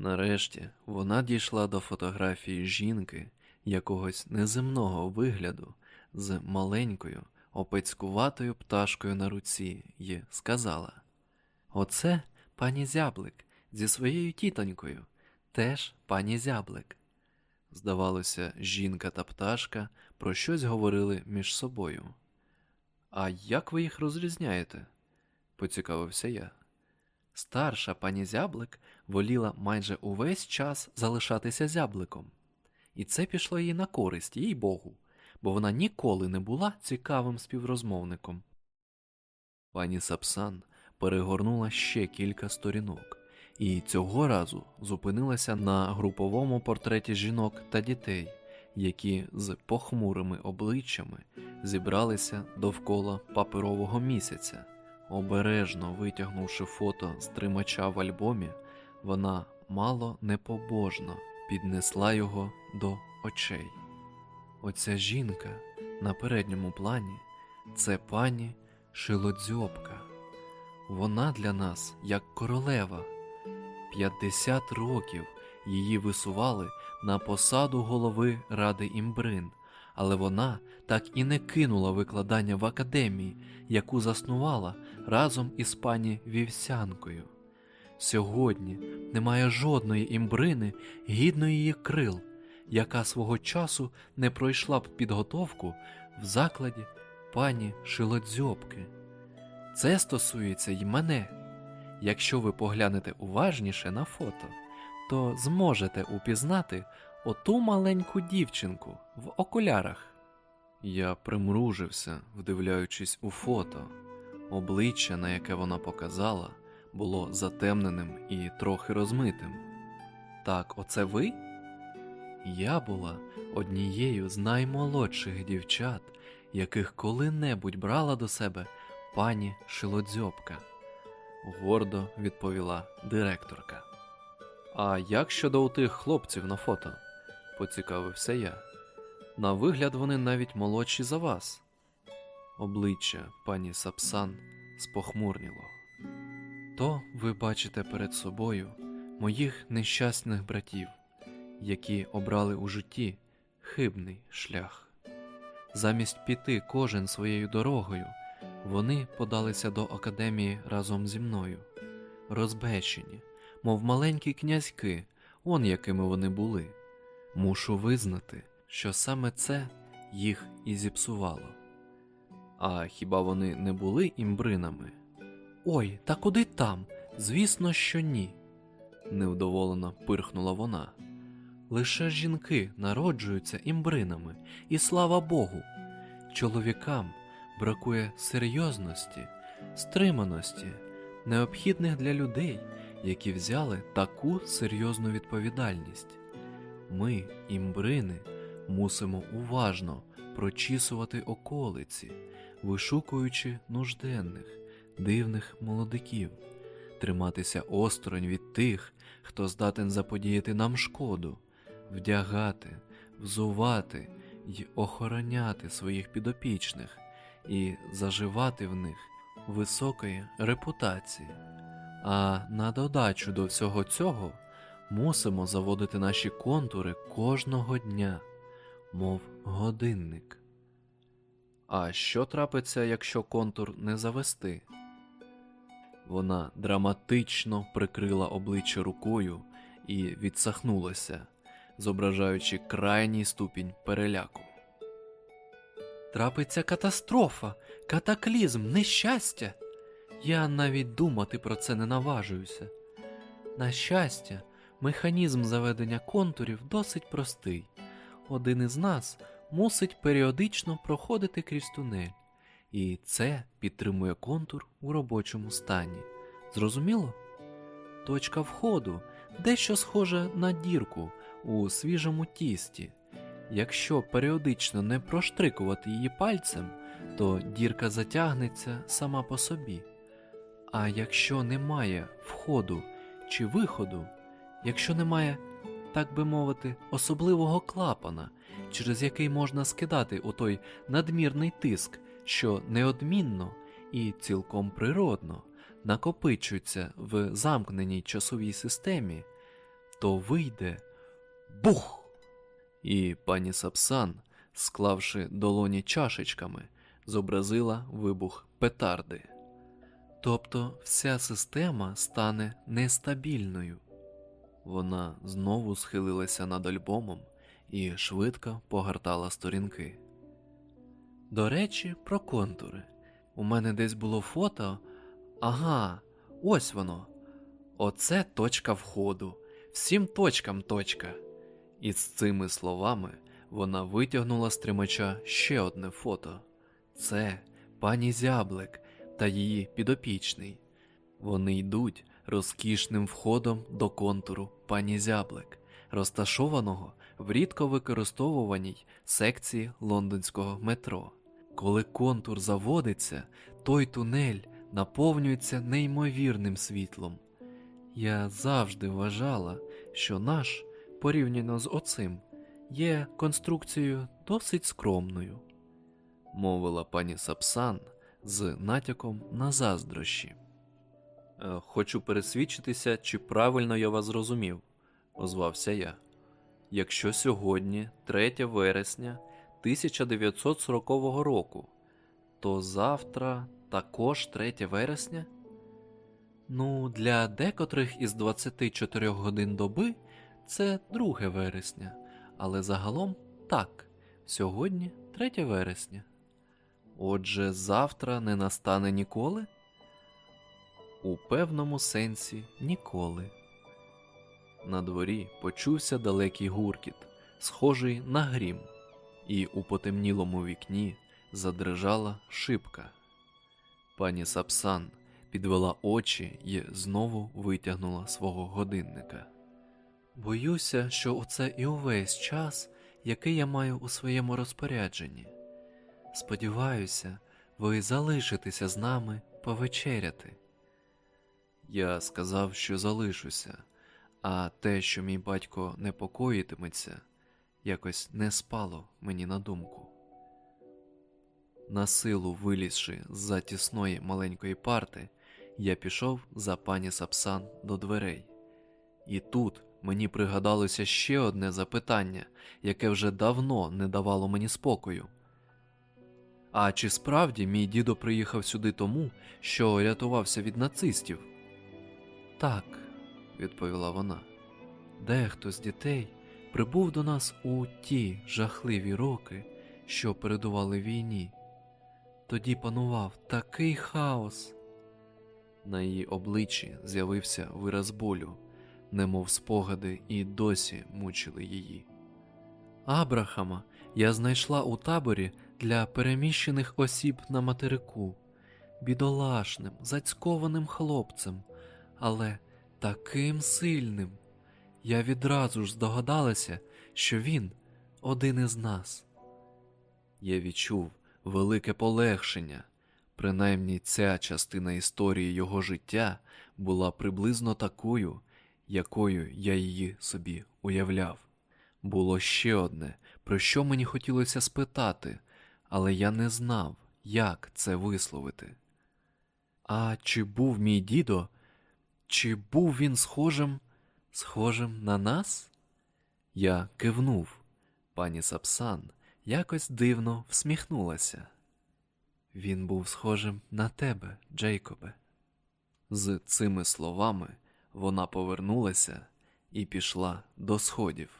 Нарешті вона дійшла до фотографії жінки якогось неземного вигляду з маленькою опецькуватою пташкою на руці і сказала: Оце пані зяблик зі своєю тітонькою, теж пані зяблик. Здавалося, жінка та пташка про щось говорили між собою. А як ви їх розрізняєте? поцікавився я. Старша пані зяблик воліла майже увесь час залишатися зябликом, і це пішло їй на користь, їй Богу, бо вона ніколи не була цікавим співрозмовником. Пані Сапсан перегорнула ще кілька сторінок, і цього разу зупинилася на груповому портреті жінок та дітей, які з похмурими обличчями зібралися довкола паперового місяця. Обережно витягнувши фото з тримача в альбомі, вона мало непобожно піднесла його до очей. Оця жінка на передньому плані це пані Шилодзьобка. Вона для нас як королева. 50 років її висували на посаду голови Ради імбрин, але вона так і не кинула викладання в академії, яку заснувала разом із пані Вівсянкою. Сьогодні немає жодної імбрини гідної її крил, яка свого часу не пройшла б підготовку в закладі пані Шилодзьобки. Це стосується й мене. Якщо ви поглянете уважніше на фото, то зможете упізнати оту маленьку дівчинку в окулярах. Я примружився, вдивляючись у фото. Обличчя, на яке вона показала, було затемненим і трохи розмитим. Так, оце ви? Я була однією з наймолодших дівчат, яких коли-небудь брала до себе пані Шилодзьобка, гордо відповіла директорка. А як щодо у тих хлопців на фото? Поцікавився я. На вигляд вони навіть молодші за вас. Обличчя пані Сапсан спохмурніло. То ви бачите перед собою моїх нещасних братів, які обрали у житті хибний шлях. Замість піти кожен своєю дорогою, вони подалися до академії разом зі мною, розбещені, мов маленькі князьки, он якими вони були. Мушу визнати, що саме це їх і зіпсувало. А хіба вони не були імбринами? Ой, та куди там? Звісно, що ні, невдоволено пирхнула вона. Лише жінки народжуються імбринами, і слава Богу, чоловікам бракує серйозності, стриманості, необхідних для людей, які взяли таку серйозну відповідальність. Ми, імбрини, мусимо уважно прочісувати околиці, вишукуючи нужденних, дивних молодиків, триматися осторонь від тих, хто здатен заподіяти нам шкоду, вдягати, взувати й охороняти своїх підопічних і заживати в них високої репутації. А на додачу до всього цього мусимо заводити наші контури кожного дня, мов годинник. А що трапиться, якщо контур не завести? Вона драматично прикрила обличчя рукою і відсахнулася, зображаючи крайній ступінь переляку. Трапиться катастрофа, катаклізм, нещастя. Я навіть думати про це не наважуюся. На щастя, механізм заведення контурів досить простий. Один із нас мусить періодично проходити крізь тунель, і це підтримує контур у робочому стані. Зрозуміло? Точка входу дещо схожа на дірку у свіжому тісті. Якщо періодично не проштрикувати її пальцем, то дірка затягнеться сама по собі. А якщо немає входу чи виходу, якщо немає, так би мовити, особливого клапана, через який можна скидати у той надмірний тиск, що неодмінно і цілком природно накопичується в замкненій часовій системі, то вийде бух. І пані Сапсан, склавши долоні чашечками, зобразила вибух петарди. Тобто вся система стане нестабільною. Вона знову схилилася над альбомом і швидко погортала сторінки. До речі, про контури. У мене десь було фото. Ага, ось воно. Оце точка входу. Всім точкам точка. І з цими словами вона витягнула з тримача ще одне фото. Це пані Зяблик та її підопічний. Вони йдуть розкішним входом до контуру пані Зяблик, розташованого в рідко використовуваній секції лондонського метро. Коли контур заводиться, той тунель наповнюється неймовірним світлом. Я завжди вважала, що наш, порівняно з оцим, є конструкцією досить скромною, мовила пані Сапсан з натяком на заздрощі. «Е, Хочу пересвідчитися, чи правильно я вас зрозумів, озвався я. Якщо сьогодні, 3 вересня 1940 року, то завтра також 3 вересня? Ну, для декотрих із 24 годин доби це 2 вересня, але загалом так, сьогодні 3 вересня. Отже, завтра не настане ніколи? У певному сенсі ніколи. На дворі почувся далекий гуркіт, схожий на грім, і у потемнілому вікні задрижала шибка. Пані Сапсан підвела очі і знову витягнула свого годинника. Боюся, що оце і увесь час, який я маю у своєму розпорядженні. Сподіваюся, ви залишитеся з нами повечеряти. Я сказав, що залишуся, а те, що мій батько непокоїтиметься, якось не спало мені на думку. На силу вилізши з за тісної маленької парти, я пішов за пані Сапсан до дверей. І тут мені пригадалося ще одне запитання, яке вже давно не давало мені спокою. А чи справді мій дідо приїхав сюди тому, що рятувався від нацистів? Так, відповіла вона. Дехто з дітей прибув до нас у ті жахливі роки, що передували війні. Тоді панував такий хаос. На її обличчі з'явився вираз болю, немов спогади і досі мучили її. Абрахама я знайшла у таборі для переміщених осіб на материку, бідолашним, зацькованим хлопцем, але таким сильним. Я відразу ж здогадалася, що він один із нас. Я відчув велике полегшення, принаймні ця частина історії його життя була приблизно такою, якою я її собі уявляв. Було ще одне, про що мені хотілося спитати, але я не знав, як це висловити. А чи був мій дідо, чи був він схожим, схожим на нас? Я кивнув. Пані Сапсан якось дивно всміхнулася. Він був схожим на тебе, Джейкобе. З цими словами вона повернулася і пішла до сходів.